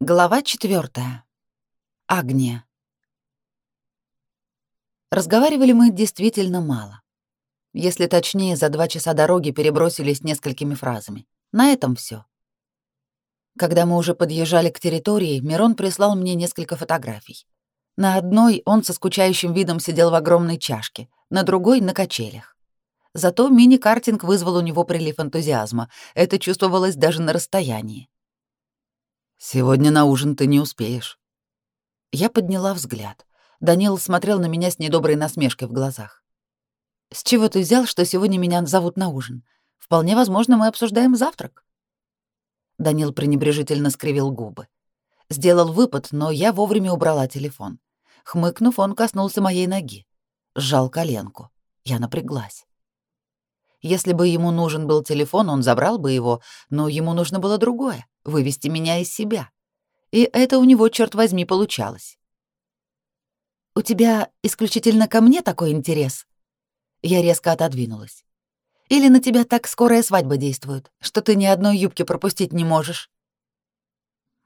Глава четвертая. Агния. Разговаривали мы действительно мало. Если точнее, за два часа дороги перебросились несколькими фразами. На этом все. Когда мы уже подъезжали к территории, Мирон прислал мне несколько фотографий. На одной он со скучающим видом сидел в огромной чашке, на другой — на качелях. Зато мини-картинг вызвал у него прилив энтузиазма. Это чувствовалось даже на расстоянии. Сегодня на ужин ты не успеешь. Я подняла взгляд. Данил смотрел на меня с недоброй насмешкой в глазах. С чего ты взял, что сегодня меня зовут на ужин? Вполне возможно, мы обсуждаем завтрак. Данил пренебрежительно скривил губы. Сделал выпад, но я вовремя убрала телефон. Хмыкнув, он коснулся моей ноги. Сжал коленку. Я напряглась. Если бы ему нужен был телефон, он забрал бы его, но ему нужно было другое — вывести меня из себя. И это у него, черт возьми, получалось. «У тебя исключительно ко мне такой интерес?» Я резко отодвинулась. «Или на тебя так скорая свадьба действует, что ты ни одной юбки пропустить не можешь?»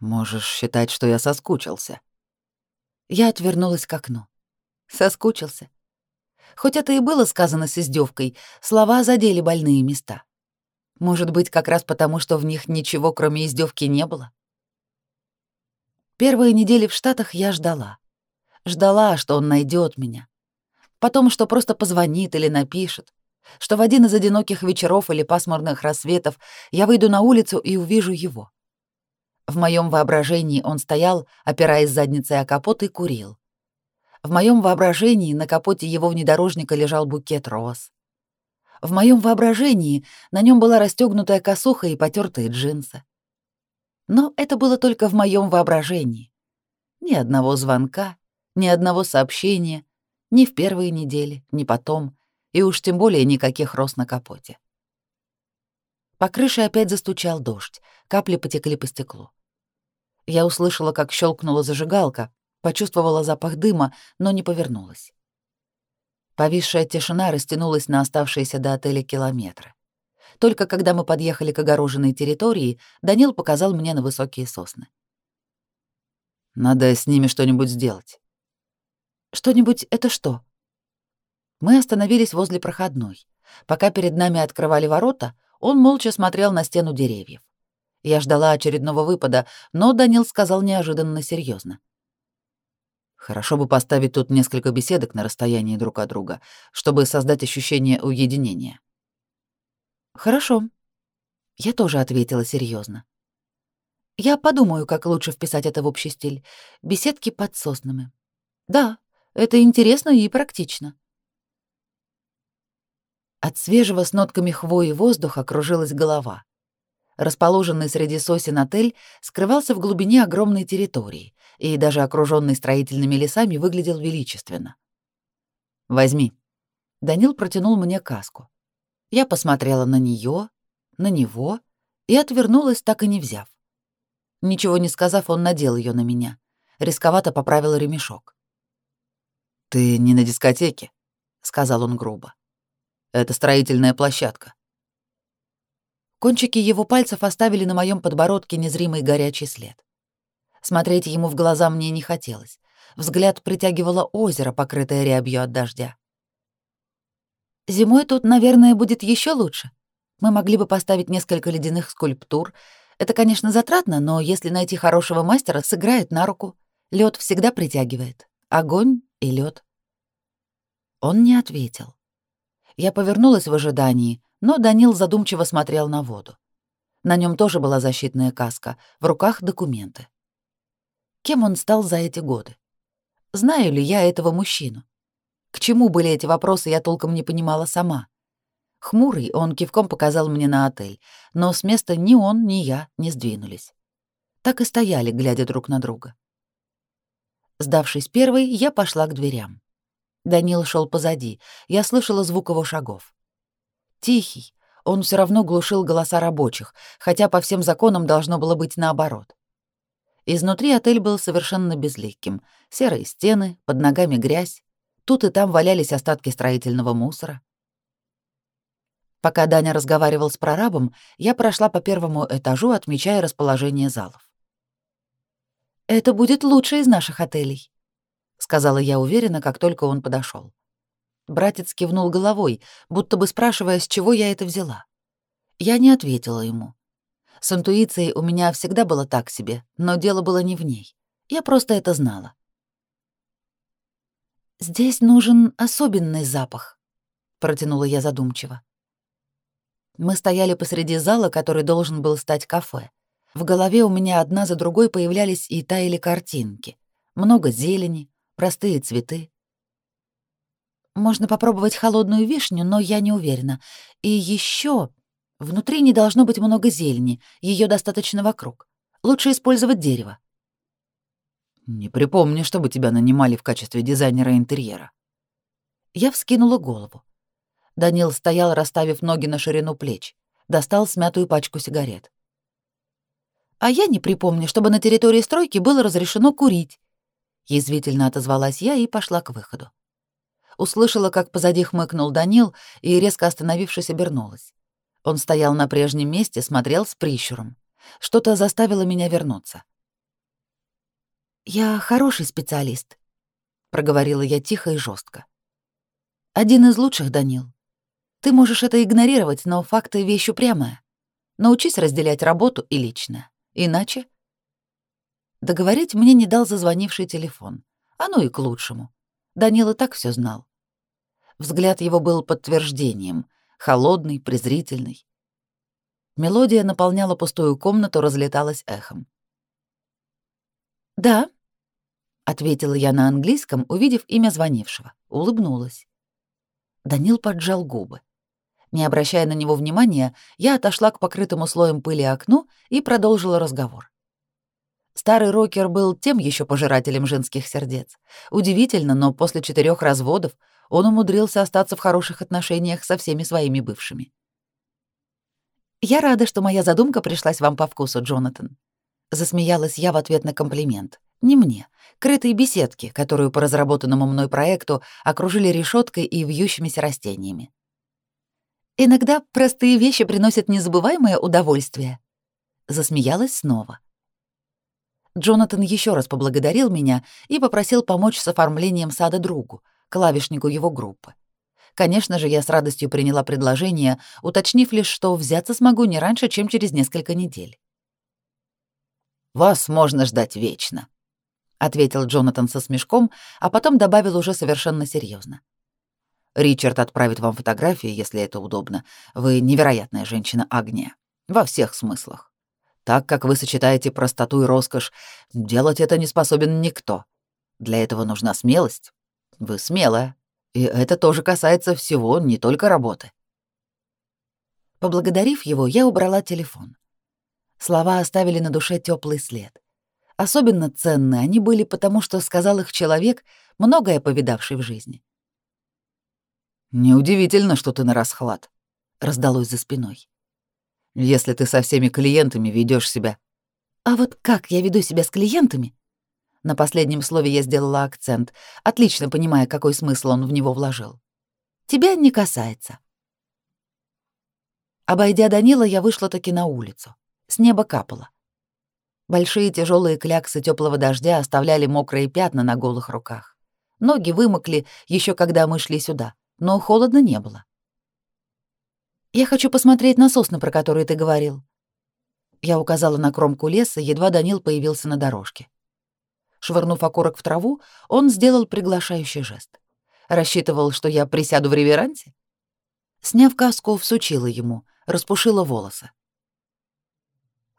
«Можешь считать, что я соскучился». Я отвернулась к окну. Соскучился. Хоть это и было сказано с издевкой, слова задели больные места. Может быть, как раз потому, что в них ничего, кроме издевки, не было? Первые недели в Штатах я ждала. Ждала, что он найдет меня. Потом, что просто позвонит или напишет. Что в один из одиноких вечеров или пасмурных рассветов я выйду на улицу и увижу его. В моем воображении он стоял, опираясь задницей о капот, и курил. В моем воображении на капоте его внедорожника лежал букет роз. В моем воображении на нем была расстегнутая косуха и потертые джинсы. Но это было только в моем воображении. Ни одного звонка, ни одного сообщения, ни в первые недели, ни потом, и уж тем более никаких роз на капоте. По крыше опять застучал дождь, капли потекли по стеклу. Я услышала, как щелкнула зажигалка, почувствовала запах дыма, но не повернулась. Повисшая тишина растянулась на оставшиеся до отеля километры. Только когда мы подъехали к огороженной территории, Данил показал мне на высокие сосны. «Надо с ними что-нибудь сделать». «Что-нибудь — это что?» Мы остановились возле проходной. Пока перед нами открывали ворота, он молча смотрел на стену деревьев. Я ждала очередного выпада, но Данил сказал неожиданно серьезно: Хорошо бы поставить тут несколько беседок на расстоянии друг от друга, чтобы создать ощущение уединения. Хорошо. Я тоже ответила серьезно. Я подумаю, как лучше вписать это в общий стиль. Беседки под соснами. Да, это интересно и практично. От свежего с нотками хвои воздуха кружилась голова. Расположенный среди сосен отель скрывался в глубине огромной территории и даже окруженный строительными лесами выглядел величественно. «Возьми». Данил протянул мне каску. Я посмотрела на нее, на него и отвернулась, так и не взяв. Ничего не сказав, он надел ее на меня. Рисковато поправил ремешок. «Ты не на дискотеке», — сказал он грубо. «Это строительная площадка. Кончики его пальцев оставили на моем подбородке незримый горячий след. Смотреть ему в глаза мне не хотелось. Взгляд притягивало озеро, покрытое рябью от дождя. Зимой тут, наверное, будет еще лучше. Мы могли бы поставить несколько ледяных скульптур. Это, конечно, затратно, но если найти хорошего мастера, сыграет на руку. Лед всегда притягивает. Огонь и лед. Он не ответил. Я повернулась в ожидании, но Данил задумчиво смотрел на воду. На нем тоже была защитная каска, в руках документы. Кем он стал за эти годы? Знаю ли я этого мужчину? К чему были эти вопросы, я толком не понимала сама. Хмурый, он кивком показал мне на отель, но с места ни он, ни я не сдвинулись. Так и стояли, глядя друг на друга. Сдавшись первой, я пошла к дверям. Данил шел позади, я слышала звук его шагов. Тихий, он все равно глушил голоса рабочих, хотя по всем законам должно было быть наоборот. Изнутри отель был совершенно безликим. Серые стены, под ногами грязь. Тут и там валялись остатки строительного мусора. Пока Даня разговаривал с прорабом, я прошла по первому этажу, отмечая расположение залов. Это будет лучший из наших отелей, сказала я уверенно, как только он подошел. Братец кивнул головой, будто бы спрашивая, с чего я это взяла. Я не ответила ему. С интуицией у меня всегда было так себе, но дело было не в ней. Я просто это знала. «Здесь нужен особенный запах», — протянула я задумчиво. Мы стояли посреди зала, который должен был стать кафе. В голове у меня одна за другой появлялись и таяли картинки. Много зелени, простые цветы. Можно попробовать холодную вишню, но я не уверена. И еще внутри не должно быть много зелени, ее достаточно вокруг. Лучше использовать дерево. Не припомню, чтобы тебя нанимали в качестве дизайнера интерьера. Я вскинула голову. Данил стоял, расставив ноги на ширину плеч, достал смятую пачку сигарет. А я не припомню, чтобы на территории стройки было разрешено курить. Язвительно отозвалась я и пошла к выходу. Услышала, как позади хмыкнул Данил и, резко остановившись, обернулась. Он стоял на прежнем месте, смотрел с прищуром. Что-то заставило меня вернуться. «Я хороший специалист», — проговорила я тихо и жестко. «Один из лучших, Данил. Ты можешь это игнорировать, но факты — вещь упрямая. Научись разделять работу и личное. Иначе...» Договорить мне не дал зазвонивший телефон. Оно и к лучшему. Данил и так все знал. Взгляд его был подтверждением, холодный, презрительный. Мелодия наполняла пустую комнату, разлеталась эхом. «Да», — ответила я на английском, увидев имя звонившего. Улыбнулась. Данил поджал губы. Не обращая на него внимания, я отошла к покрытому слоем пыли окну и продолжила разговор. Старый рокер был тем еще пожирателем женских сердец. Удивительно, но после четырех разводов он умудрился остаться в хороших отношениях со всеми своими бывшими. «Я рада, что моя задумка пришлась вам по вкусу, Джонатан», Засмеялась я в ответ на комплимент. Не мне. Крытые беседки, которую по разработанному мной проекту окружили решеткой и вьющимися растениями. Иногда простые вещи приносят незабываемое удовольствие. Засмеялась снова. Джонатан еще раз поблагодарил меня и попросил помочь с оформлением сада другу, клавишнику его группы. Конечно же, я с радостью приняла предложение, уточнив лишь, что взяться смогу не раньше, чем через несколько недель. Вас можно ждать вечно», — ответил Джонатан со смешком, а потом добавил уже совершенно серьезно. «Ричард отправит вам фотографии, если это удобно. Вы невероятная женщина, Агния. Во всех смыслах. Так как вы сочетаете простоту и роскошь, делать это не способен никто. Для этого нужна смелость. Вы смелая. И это тоже касается всего, не только работы». Поблагодарив его, я убрала телефон. Слова оставили на душе теплый след. Особенно ценны они были потому, что сказал их человек, многое повидавший в жизни. «Неудивительно, что ты на расхлад», — раздалось за спиной. «Если ты со всеми клиентами ведешь себя...» «А вот как я веду себя с клиентами?» На последнем слове я сделала акцент, отлично понимая, какой смысл он в него вложил. «Тебя не касается». Обойдя Данила, я вышла таки на улицу. С неба капало. Большие тяжелые кляксы теплого дождя оставляли мокрые пятна на голых руках. Ноги вымокли еще когда мы шли сюда, но холодно не было. «Я хочу посмотреть на сосны, про которые ты говорил». Я указала на кромку леса, едва Данил появился на дорожке. Швырнув окурок в траву, он сделал приглашающий жест. Рассчитывал, что я присяду в реверансе? Сняв каску, всучила ему, распушила волосы.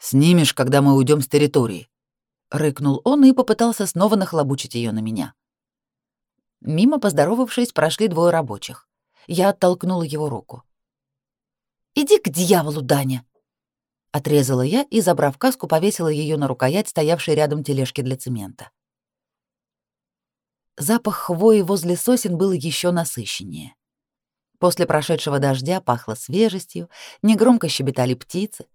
Снимешь, когда мы уйдем с территории», — рыкнул он и попытался снова нахлобучить ее на меня. Мимо, поздоровавшись, прошли двое рабочих. Я оттолкнула его руку. «Иди к дьяволу, Даня!» Отрезала я и, забрав каску, повесила ее на рукоять, стоявшей рядом тележки для цемента. Запах хвои возле сосен был еще насыщеннее. После прошедшего дождя пахло свежестью, негромко щебетали птицы,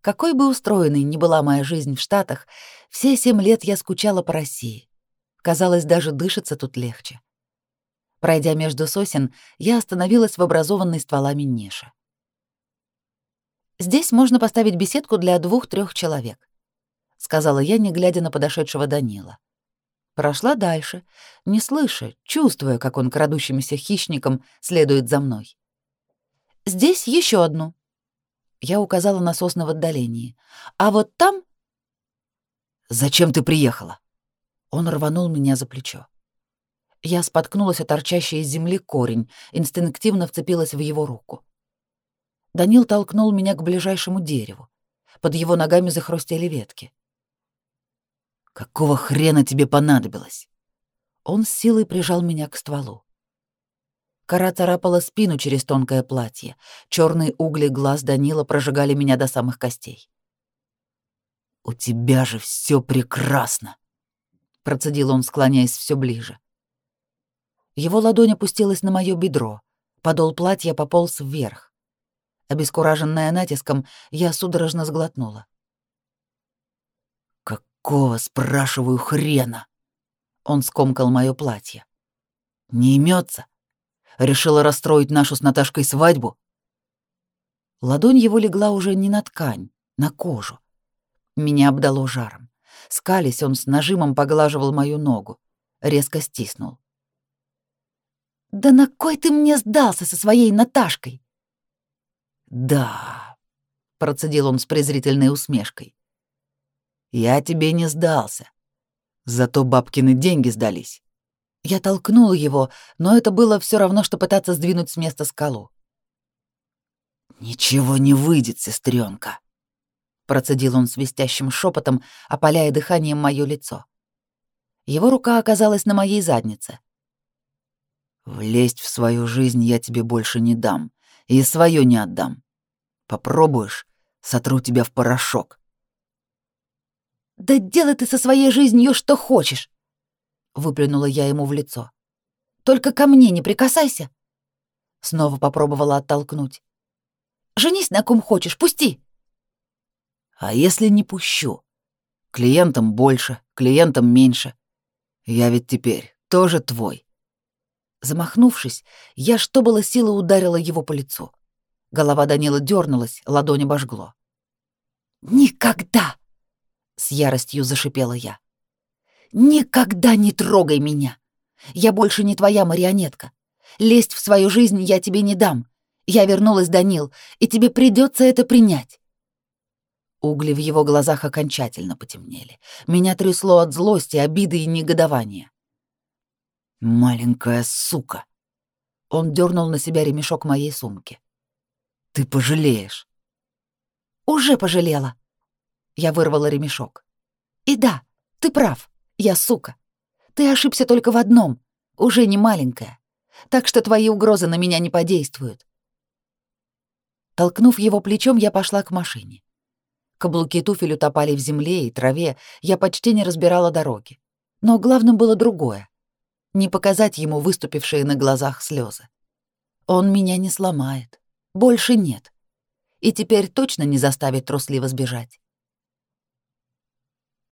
какой бы устроенной ни была моя жизнь в Штатах, все семь лет я скучала по России. Казалось, даже дышится тут легче. Пройдя между сосен, я остановилась в образованной стволами нише. Здесь можно поставить беседку для двух-трех человек. сказала я, не глядя на подошедшего Данила. Прошла дальше, не слыша, чувствуя, как он крадущимся хищником следует за мной. Здесь еще одну. Я указала на сосны в отдалении. А вот там... Зачем ты приехала? Он рванул меня за плечо. Я споткнулась о торчащий из земли корень, инстинктивно вцепилась в его руку. Данил толкнул меня к ближайшему дереву. Под его ногами захрустели ветки. «Какого хрена тебе понадобилось?» Он с силой прижал меня к стволу. Кора царапала спину через тонкое платье. Черные угли глаз Данила прожигали меня до самых костей. «У тебя же все прекрасно!» — процедил он, склоняясь все ближе. Его ладонь опустилась на мое бедро. Подол платья пополз вверх. Обескураженная натиском, я судорожно сглотнула. «Какого, спрашиваю, хрена?» Он скомкал мое платье. «Не имется? Решила расстроить нашу с Наташкой свадьбу?» Ладонь его легла уже не на ткань, на кожу. Меня обдало жаром. Скались, он с нажимом поглаживал мою ногу. Резко стиснул. «Да на кой ты мне сдался со своей Наташкой?» «Да», — процедил он с презрительной усмешкой. «Я тебе не сдался. Зато бабкины деньги сдались. Я толкнула его, но это было все равно, что пытаться сдвинуть с места скалу. «Ничего не выйдет, сестренка, процедил он свистящим шепотом, опаляя дыханием мое лицо. Его рука оказалась на моей заднице. «Влезть в свою жизнь я тебе больше не дам, и свое не отдам. Попробуешь, сотру тебя в порошок». «Да делай ты со своей жизнью что хочешь!» выплюнула я ему в лицо. Только ко мне не прикасайся. Снова попробовала оттолкнуть. Женись на ком хочешь, пусти. А если не пущу? Клиентам больше, клиентам меньше. Я ведь теперь тоже твой. Замахнувшись, я что было силы ударила его по лицу. Голова Данила дернулась, ладонь обожгло. «Никогда!» — с яростью зашипела я. Никогда не трогай меня. Я больше не твоя марионетка. Лезть в свою жизнь я тебе не дам. Я вернулась, Данил, и тебе придется это принять. Угли в его глазах окончательно потемнели. Меня трясло от злости, обиды и негодования. «Маленькая сука!» Он дернул на себя ремешок моей сумки. «Ты пожалеешь!» «Уже пожалела!» Я вырвала ремешок. «И да, ты прав. Я сука. Ты ошибся только в одном. Уже не маленькая. Так что твои угрозы на меня не подействуют. Толкнув его плечом, я пошла к машине. Каблуки туфель утопали в земле и траве, я почти не разбирала дороги. Но главным было другое — не показать ему выступившие на глазах слезы. Он меня не сломает. Больше нет. И теперь точно не заставит трусливо сбежать.